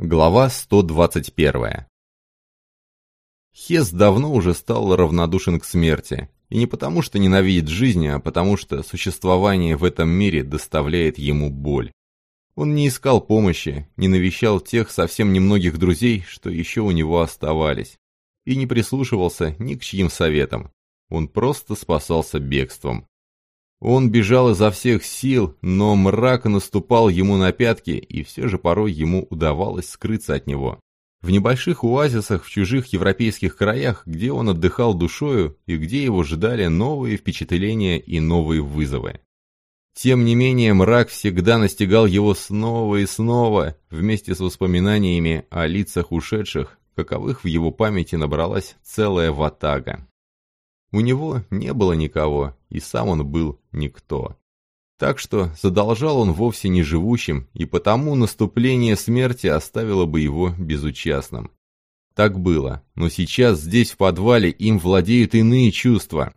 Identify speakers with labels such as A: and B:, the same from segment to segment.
A: Глава 121 Хес давно уже стал равнодушен к смерти. И не потому, что ненавидит жизнь, а потому, что существование в этом мире доставляет ему боль. Он не искал помощи, не навещал тех совсем немногих друзей, что еще у него оставались. И не прислушивался ни к чьим советам. Он просто спасался бегством. Он бежал изо всех сил, но мрак наступал ему на пятки, и все же порой ему удавалось скрыться от него. В небольших оазисах в чужих европейских краях, где он отдыхал душою и где его ждали новые впечатления и новые вызовы. Тем не менее, мрак всегда настигал его снова и снова, вместе с воспоминаниями о лицах ушедших, каковых в его памяти набралась целая ватага. У него не было никого, и сам он был никто. Так что задолжал он вовсе не живущим, и потому наступление смерти оставило бы его безучастным. Так было, но сейчас здесь в подвале им владеют иные чувства.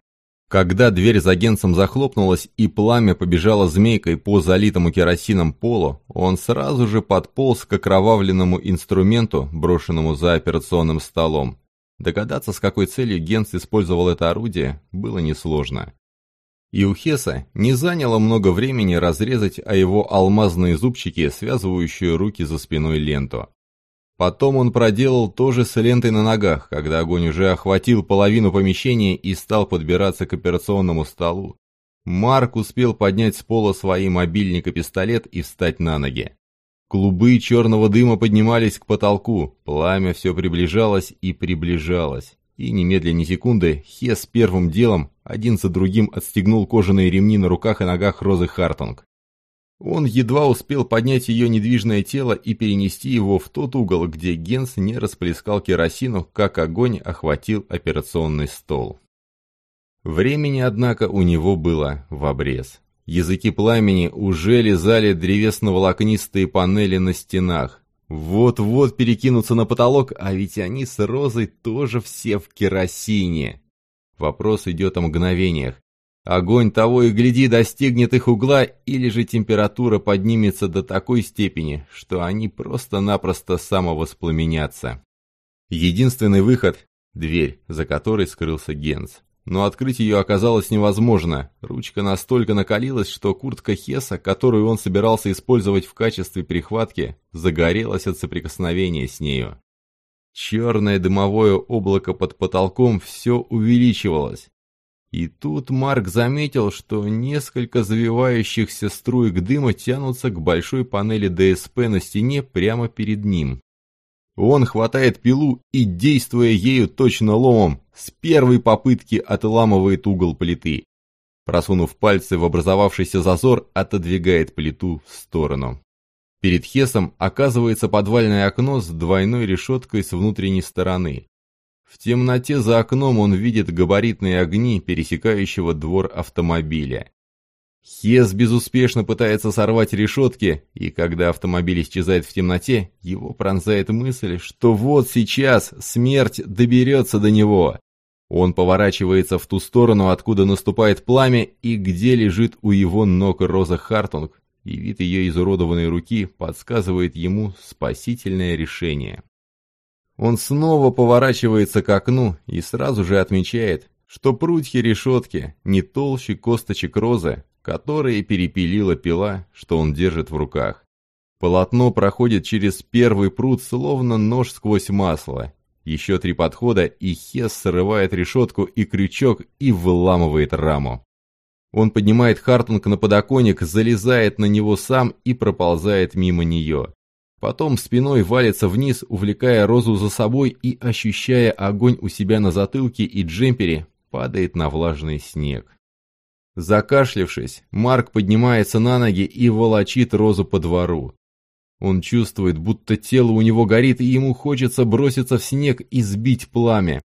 A: Когда дверь за Генцем захлопнулась и пламя побежало змейкой по залитому керосином полу, он сразу же подполз к окровавленному инструменту, брошенному за операционным столом, Догадаться, с какой целью Генц использовал это орудие, было несложно. И у Хеса не заняло много времени разрезать о его алмазные зубчики, связывающие руки за спиной ленту. Потом он проделал то же с лентой на ногах, когда огонь уже охватил половину помещения и стал подбираться к операционному столу. Марк успел поднять с пола свои мобильник и пистолет и встать на ноги. Клубы черного дыма поднимались к потолку, пламя все приближалось и приближалось. И немедленно секунды Хес первым делом один за другим отстегнул кожаные ремни на руках и ногах Розы Хартунг. Он едва успел поднять ее недвижное тело и перенести его в тот угол, где Генс не расплескал керосину, как огонь охватил операционный стол. Времени, однако, у него было в обрез. Языки пламени уже лизали древесно-волокнистые панели на стенах. Вот-вот перекинутся на потолок, а ведь они с Розой тоже все в керосине. Вопрос идет о мгновениях. Огонь того и гляди достигнет их угла, или же температура поднимется до такой степени, что они просто-напросто самовоспламенятся. Единственный выход – дверь, за которой скрылся Генц но открыть ее оказалось невозможно. Ручка настолько накалилась, что куртка Хеса, которую он собирался использовать в качестве прихватки, загорелась от соприкосновения с нею. Черное дымовое облако под потолком все увеличивалось. И тут Марк заметил, что несколько завивающихся струек дыма тянутся к большой панели ДСП на стене прямо перед ним. Он хватает пилу и, действуя ею точно ломом, с первой попытки отламывает угол плиты. Просунув пальцы в образовавшийся зазор, отодвигает плиту в сторону. Перед Хесом оказывается подвальное окно с двойной решеткой с внутренней стороны. В темноте за окном он видит габаритные огни пересекающего двор автомобиля. Хес безуспешно пытается сорвать решетки, и когда автомобиль исчезает в темноте, его пронзает мысль, что вот сейчас смерть доберется до него. Он поворачивается в ту сторону, откуда наступает пламя, и где лежит у его ног Роза Хартунг, и вид ее изуродованной руки подсказывает ему спасительное решение. Он снова поворачивается к окну и сразу же отмечает, что прутья решетки не толще косточек розы, которые перепилила пила, что он держит в руках. Полотно проходит через первый пруд, словно нож сквозь масло. Еще три подхода, и Хес срывает решетку и крючок и выламывает раму. Он поднимает Хартунг на подоконник, залезает на него сам и проползает мимо нее. Потом спиной валится вниз, увлекая Розу за собой и, ощущая огонь у себя на затылке и джемпере, падает на влажный снег. Закашлявшись, Марк поднимается на ноги и волочит Розу по двору. Он чувствует, будто тело у него горит, и ему хочется броситься в снег и сбить пламя.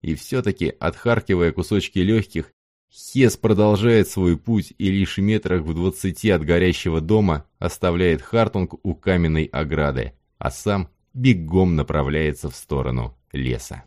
A: И все-таки, отхаркивая кусочки легких, Хес продолжает свой путь и лишь метрах в двадцати от горящего дома оставляет Хартунг у каменной ограды, а сам бегом направляется в сторону леса.